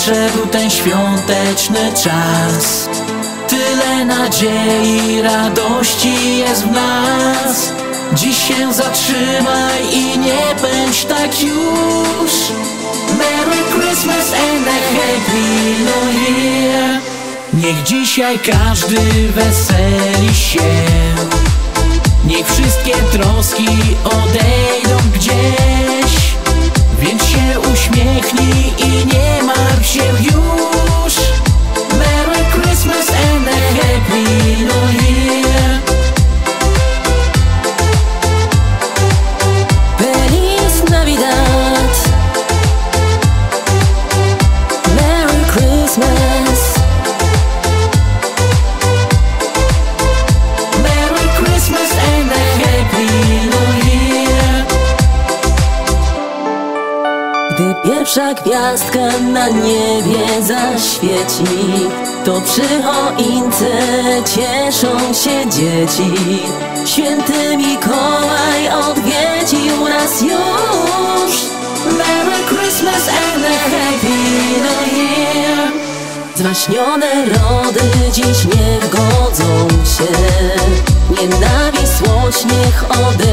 nadszedł ten świąteczny czas. Tyle nadziei, radości jest w nas. Dziś się zatrzymaj nie pędź tak już. Merry Christmas and a Happy New Year. Niech dzisiaj każdy weseli się. Niech wszystkie troski odejdą pierwsza gwiazdka na niebie zaświeci. To przy choince cieszą się dzieci. Święty Mikołaj odwiedził nas już. Merry Christmas and a Happy New Year. Zwaśnione rody dziś niech godzą się. Nienawisłość niech odejdą gdzieś